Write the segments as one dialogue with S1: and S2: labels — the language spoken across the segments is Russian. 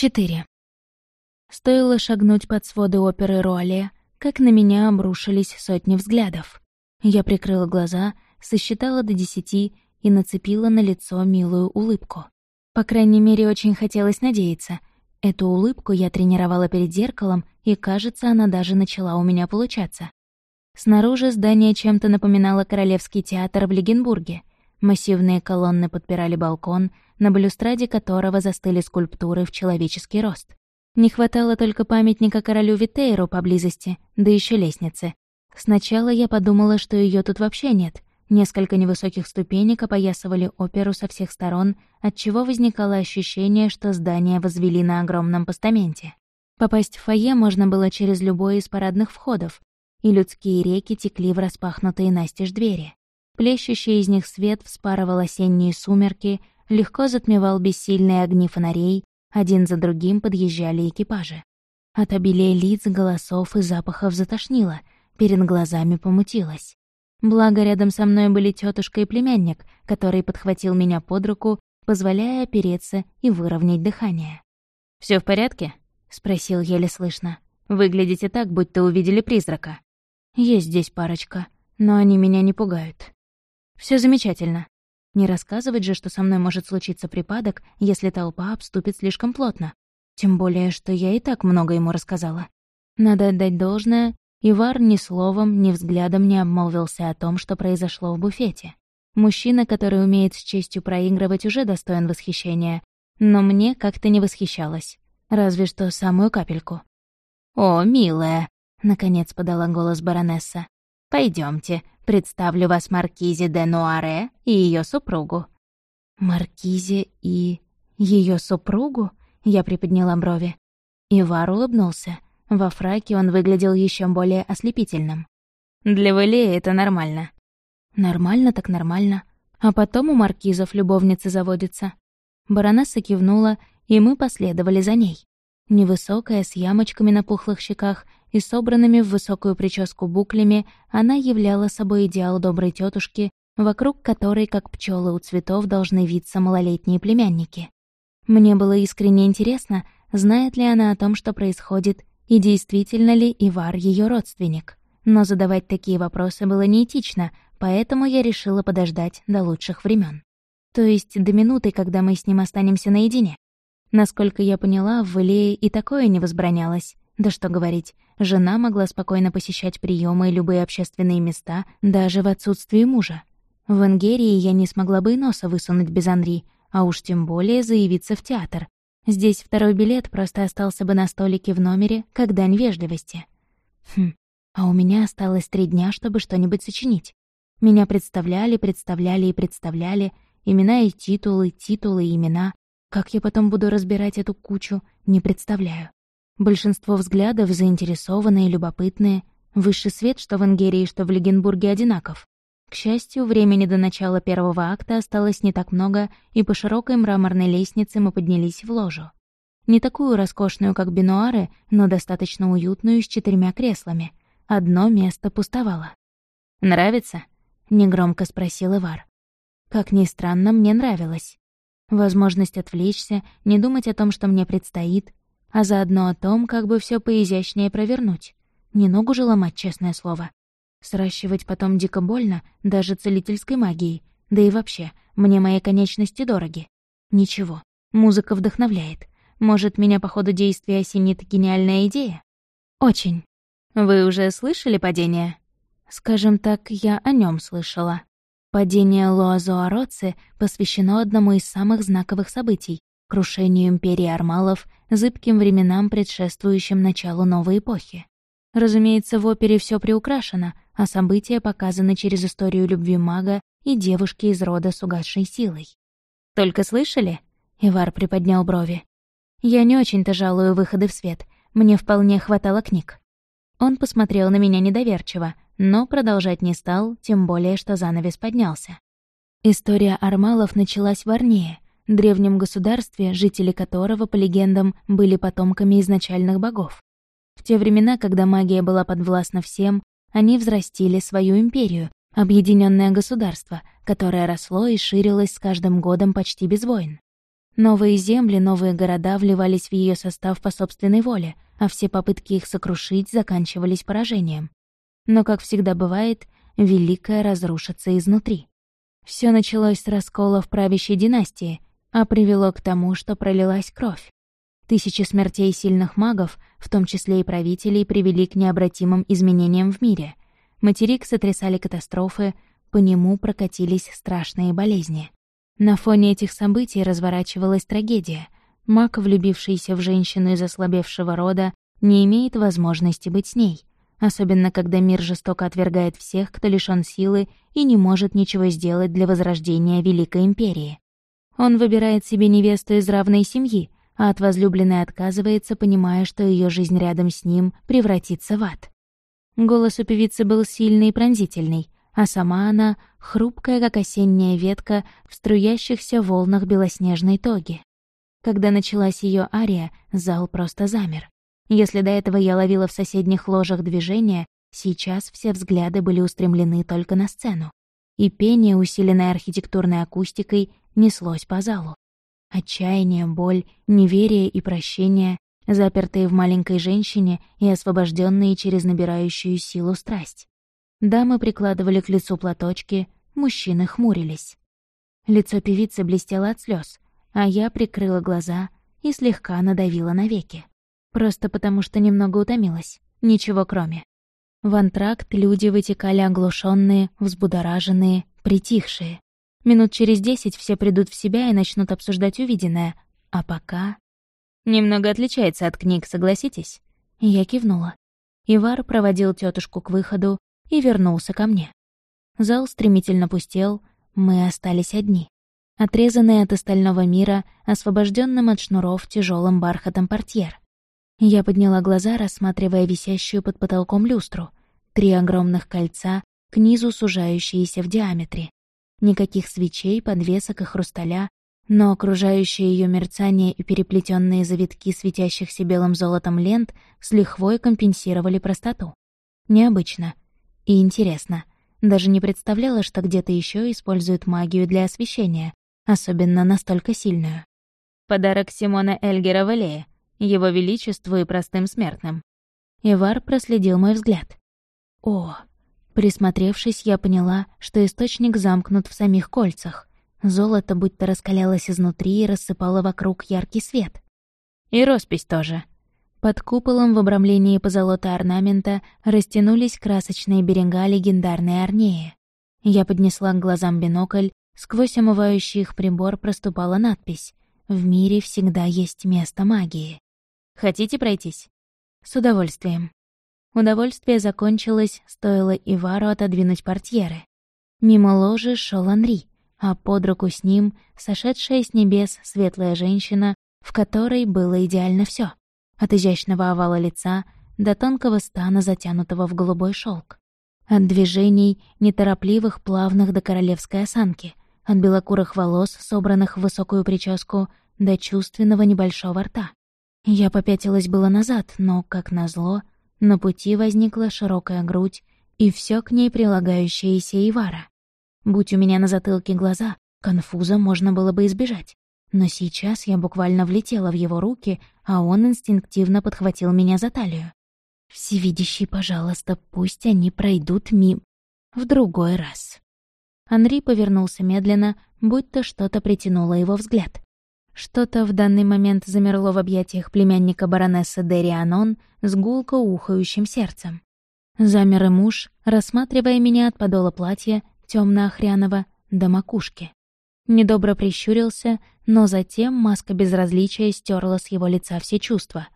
S1: 4. Стоило шагнуть под своды оперы Руале, как на меня обрушились сотни взглядов. Я прикрыла глаза, сосчитала до десяти и нацепила на лицо милую улыбку. По крайней мере, очень хотелось надеяться. Эту улыбку я тренировала перед зеркалом, и, кажется, она даже начала у меня получаться. Снаружи здание чем-то напоминало Королевский театр в Легенбурге. Массивные колонны подпирали балкон, на балюстраде которого застыли скульптуры в человеческий рост. Не хватало только памятника королю Витейру поблизости, да еще лестницы. Сначала я подумала, что ее тут вообще нет. Несколько невысоких ступенек опоясывали оперу со всех сторон, отчего возникало ощущение, что здание возвели на огромном постаменте. Попасть в фойе можно было через любой из парадных входов, и людские реки текли в распахнутые настежь двери. Плещущий из них свет вспарывал осенние сумерки, легко затмевал бессильные огни фонарей, один за другим подъезжали экипажи. От обилия лиц, голосов и запахов затошнило, перед глазами помутилось. Благо, рядом со мной были тетушка и племянник, который подхватил меня под руку, позволяя опереться и выровнять дыхание. Все в порядке?» — спросил еле слышно. «Выглядите так, будто увидели призрака». «Есть здесь парочка, но они меня не пугают». Все замечательно. Не рассказывать же, что со мной может случиться припадок, если толпа обступит слишком плотно. Тем более, что я и так много ему рассказала. Надо отдать должное, Ивар ни словом, ни взглядом не обмолвился о том, что произошло в буфете. Мужчина, который умеет с честью проигрывать, уже достоин восхищения, но мне как-то не восхищалось. Разве что самую капельку. «О, милая!» — наконец подала голос баронесса. Пойдемте, представлю вас Маркизе де Нуаре и ее супругу». «Маркизе и... ее супругу?» Я приподняла брови. Ивар улыбнулся. Во фраке он выглядел еще более ослепительным. «Для Валея это нормально». «Нормально так нормально. А потом у маркизов любовницы заводятся». Баронесса кивнула, и мы последовали за ней. Невысокая, с ямочками на пухлых щеках и собранными в высокую прическу буклями, она являла собой идеал доброй тетушки, вокруг которой, как пчелы у цветов, должны виться малолетние племянники. Мне было искренне интересно, знает ли она о том, что происходит, и действительно ли Ивар ее родственник. Но задавать такие вопросы было неэтично, поэтому я решила подождать до лучших времен. То есть до минуты, когда мы с ним останемся наедине. Насколько я поняла, в Валее и такое не возбранялось. Да что говорить, жена могла спокойно посещать приемы и любые общественные места, даже в отсутствии мужа. В Энгерии я не смогла бы и носа высунуть без Анри, а уж тем более заявиться в театр. Здесь второй билет просто остался бы на столике в номере, как дань вежливости. Хм, а у меня осталось три дня, чтобы что-нибудь сочинить. Меня представляли, представляли и представляли, имена и титулы, титулы и имена. Как я потом буду разбирать эту кучу, не представляю. Большинство взглядов заинтересованные, любопытные. Высший свет, что в Ангерии, что в Легенбурге, одинаков. К счастью, времени до начала первого акта осталось не так много, и по широкой мраморной лестнице мы поднялись в ложу. Не такую роскошную, как Бенуары, но достаточно уютную, с четырьмя креслами. Одно место пустовало. «Нравится?» — негромко спросил Ивар. Как ни странно, мне нравилось. Возможность отвлечься, не думать о том, что мне предстоит, а заодно о том, как бы все поизящнее провернуть. Не ногу же ломать, честное слово. Сращивать потом дико больно, даже целительской магией. Да и вообще, мне мои конечности дороги. Ничего, музыка вдохновляет. Может, меня по ходу действия осенит гениальная идея? Очень. Вы уже слышали падение? Скажем так, я о нем слышала. Падение Лоазуароци посвящено одному из самых знаковых событий — крушению империи Армалов зыбким временам, предшествующим началу новой эпохи. Разумеется, в опере все приукрашено, а события показаны через историю любви мага и девушки из рода с угасшей силой. «Только слышали?» — Ивар приподнял брови. «Я не очень-то жалую выходы в свет. Мне вполне хватало книг». Он посмотрел на меня недоверчиво, но продолжать не стал, тем более, что занавес поднялся. История Армалов началась в Арнее, древнем государстве, жители которого, по легендам, были потомками изначальных богов. В те времена, когда магия была подвластна всем, они взрастили свою империю, объединенное государство, которое росло и ширилось с каждым годом почти без войн. Новые земли, новые города вливались в ее состав по собственной воле, а все попытки их сокрушить заканчивались поражением. Но, как всегда бывает, Великое разрушится изнутри. Все началось с раскола в правящей династии, а привело к тому, что пролилась кровь. Тысячи смертей сильных магов, в том числе и правителей, привели к необратимым изменениям в мире. Материк сотрясали катастрофы, по нему прокатились страшные болезни. На фоне этих событий разворачивалась трагедия. Маг, влюбившийся в женщину из ослабевшего рода, не имеет возможности быть с ней особенно когда мир жестоко отвергает всех, кто лишён силы и не может ничего сделать для возрождения Великой Империи. Он выбирает себе невесту из равной семьи, а от возлюбленной отказывается, понимая, что ее жизнь рядом с ним превратится в ад. Голос у певицы был сильный и пронзительный, а сама она — хрупкая, как осенняя ветка в струящихся волнах белоснежной тоги. Когда началась ее ария, зал просто замер. Если до этого я ловила в соседних ложах движения, сейчас все взгляды были устремлены только на сцену. И пение, усиленное архитектурной акустикой, неслось по залу. Отчаяние, боль, неверие и прощение, запертые в маленькой женщине и освобожденные через набирающую силу страсть. Дамы прикладывали к лицу платочки, мужчины хмурились. Лицо певицы блестело от слез, а я прикрыла глаза и слегка надавила на веки. Просто потому, что немного утомилась. Ничего кроме. В антракт люди вытекали оглушенные, взбудораженные, притихшие. Минут через десять все придут в себя и начнут обсуждать увиденное. А пока... Немного отличается от книг, согласитесь? Я кивнула. Ивар проводил тетушку к выходу и вернулся ко мне. Зал стремительно пустел, мы остались одни. Отрезанные от остального мира, освобожденным от шнуров тяжелым бархатом портьер. Я подняла глаза, рассматривая висящую под потолком люстру. Три огромных кольца, к низу сужающиеся в диаметре. Никаких свечей, подвесок и хрусталя, но окружающее ее мерцание и переплетенные завитки светящихся белым золотом лент с лихвой компенсировали простоту. Необычно. И интересно. Даже не представляла, что где-то еще используют магию для освещения, особенно настолько сильную. Подарок Симона Эльгера Валея — его Величеству и простым смертным. Ивар проследил мой взгляд. О, присмотревшись, я поняла, что источник замкнут в самих кольцах. Золото будто раскалялось изнутри и рассыпало вокруг яркий свет. И роспись тоже. Под куполом в обрамлении позолота орнамента растянулись красочные берега легендарной Арнеи. Я поднесла к глазам бинокль, сквозь омывающий их прибор проступала надпись «В мире всегда есть место магии». Хотите пройтись?» «С удовольствием». Удовольствие закончилось, стоило Ивару отодвинуть портьеры. Мимо ложи шел Анри, а под руку с ним сошедшая с небес светлая женщина, в которой было идеально все, от изящного овала лица до тонкого стана, затянутого в голубой шелк, От движений, неторопливых, плавных до королевской осанки, от белокурых волос, собранных в высокую прическу, до чувственного небольшого рта. Я попятилась было назад, но, как назло, на пути возникла широкая грудь и все к ней прилагающееся Ивара. Будь у меня на затылке глаза, конфуза можно было бы избежать. Но сейчас я буквально влетела в его руки, а он инстинктивно подхватил меня за талию. «Всевидящий, пожалуйста, пусть они пройдут мим... в другой раз». Анри повернулся медленно, будто что-то притянуло его взгляд. Что-то в данный момент замерло в объятиях племянника баронессы Дерри Анон с гулко ухающим сердцем. Замер и муж, рассматривая меня от подола платья, темно-охряного, до макушки. Недобро прищурился, но затем маска безразличия стерла с его лица все чувства.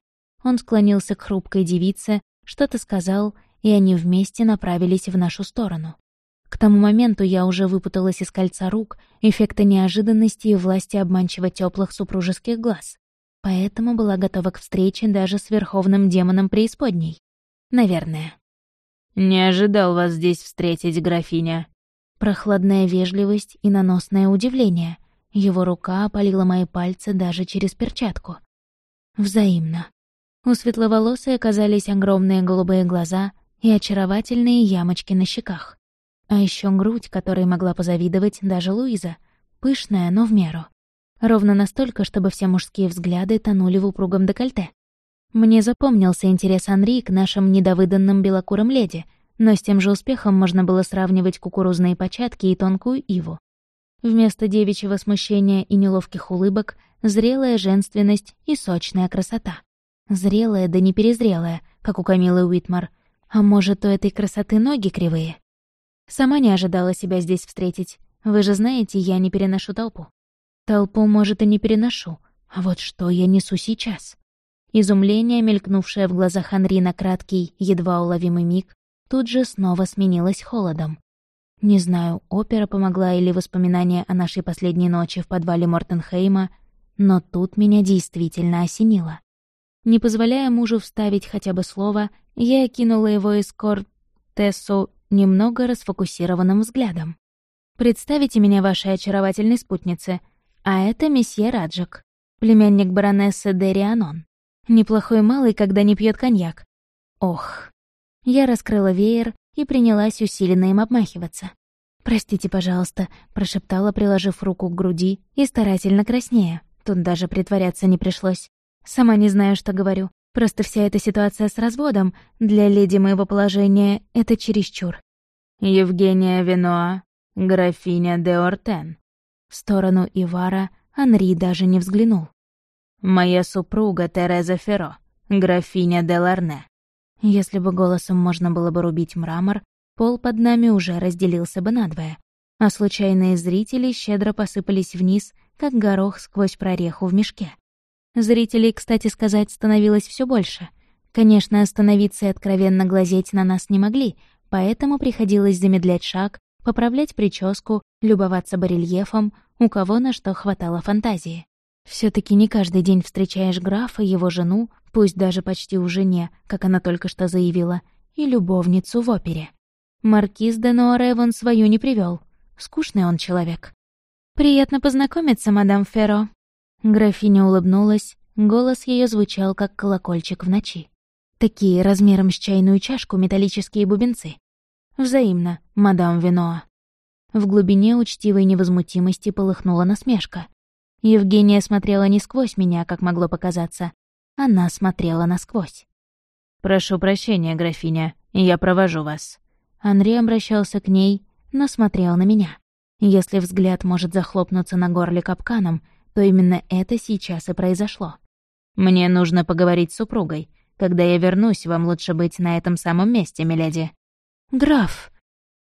S1: Он склонился к хрупкой девице, что-то сказал, и они вместе направились в нашу сторону. К тому моменту я уже выпуталась из кольца рук, эффекта неожиданности и власти обманчиво теплых супружеских глаз. Поэтому была готова к встрече даже с верховным демоном преисподней. Наверное.
S2: «Не ожидал вас здесь встретить, графиня».
S1: Прохладная вежливость и наносное удивление. Его рука опалила мои пальцы даже через перчатку. Взаимно. У светловолосой оказались огромные голубые глаза и очаровательные ямочки на щеках. А еще грудь, которой могла позавидовать даже Луиза. Пышная, но в меру. Ровно настолько, чтобы все мужские взгляды тонули в упругом декольте. Мне запомнился интерес Анри к нашим недовыданным белокурым леди, но с тем же успехом можно было сравнивать кукурузные початки и тонкую иву. Вместо девичьего смущения и неловких улыбок — зрелая женственность и сочная красота. Зрелая да не перезрелая, как у Камилы Уитмар. А может, у этой красоты ноги кривые? Сама не ожидала себя здесь встретить. Вы же знаете, я не переношу толпу. Толпу, может, и не переношу. А вот что я несу сейчас? Изумление, мелькнувшее в глазах Анри на краткий, едва уловимый миг, тут же снова сменилось холодом. Не знаю, опера помогла или воспоминания о нашей последней ночи в подвале Мортенхейма, но тут меня действительно осенило. Не позволяя мужу вставить хотя бы слово, я окинула его эскорт Тессу немного расфокусированным взглядом. «Представите меня вашей очаровательной спутнице, а это месье Раджик, племянник баронессы Дерианон. Неплохой малый, когда не пьет коньяк. Ох. Я раскрыла веер и принялась усиленно им обмахиваться. «Простите, пожалуйста», — прошептала, приложив руку к груди и старательно краснея. Тут даже притворяться не пришлось. Сама не знаю, что говорю. Просто вся эта ситуация с разводом для леди моего положения — это чересчур.
S2: «Евгения Винуа, графиня де Ортен».
S1: В сторону Ивара Анри даже не взглянул.
S2: Моя супруга Тереза Ферро, графиня де Ларне.
S1: Если бы голосом можно было бы рубить мрамор, пол под нами уже разделился бы надвое, а случайные зрители щедро посыпались вниз, как горох сквозь прореху в мешке. Зрителей, кстати сказать, становилось все больше. Конечно, остановиться и откровенно глазеть на нас не могли, поэтому приходилось замедлять шаг, поправлять прическу, любоваться барельефом, у кого на что хватало фантазии все таки не каждый день встречаешь графа, его жену, пусть даже почти уже не, как она только что заявила, и любовницу в опере. Маркиз де Нуаре вон свою не привел. Скучный он человек. «Приятно познакомиться, мадам Ферро». Графиня улыбнулась, голос ее звучал, как колокольчик в ночи. Такие размером с чайную чашку металлические бубенцы. Взаимно, мадам Виноа. В глубине учтивой невозмутимости полыхнула насмешка. Евгения смотрела не сквозь меня, как могло показаться. Она смотрела насквозь.
S2: «Прошу прощения, графиня, я провожу вас».
S1: Андрей обращался к ней, но смотрел на меня. Если взгляд может захлопнуться на горле капканом, то именно это сейчас и произошло.
S2: «Мне нужно поговорить с супругой. Когда я вернусь, вам лучше быть на этом самом месте, миледи».
S1: «Граф!»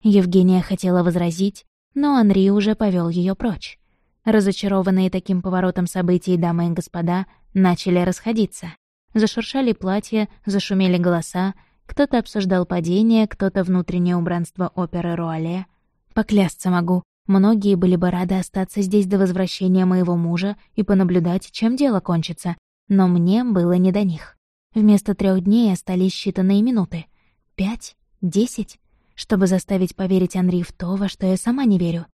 S1: Евгения хотела возразить, но Анри уже повел ее прочь. Разочарованные таким поворотом событий дамы и господа начали расходиться. Зашуршали платья, зашумели голоса, кто-то обсуждал падение, кто-то внутреннее убранство оперы Руале. Поклясться могу, многие были бы рады остаться здесь до возвращения моего мужа и понаблюдать, чем дело кончится, но мне было не до них. Вместо трех дней остались считанные минуты. Пять? Десять? Чтобы заставить поверить Анри в то, во что я сама не верю.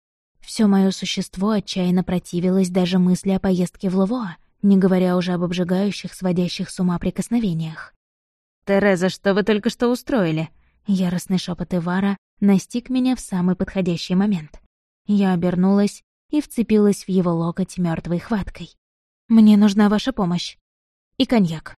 S1: Все мое существо отчаянно противилось даже мысли о поездке в Лавуа, не говоря уже об обжигающих, сводящих с ума прикосновениях.
S2: «Тереза, что вы только что устроили?»
S1: Яростный шепот Ивара настиг меня в самый подходящий момент. Я обернулась и вцепилась в его локоть мертвой хваткой. «Мне нужна ваша помощь. И коньяк».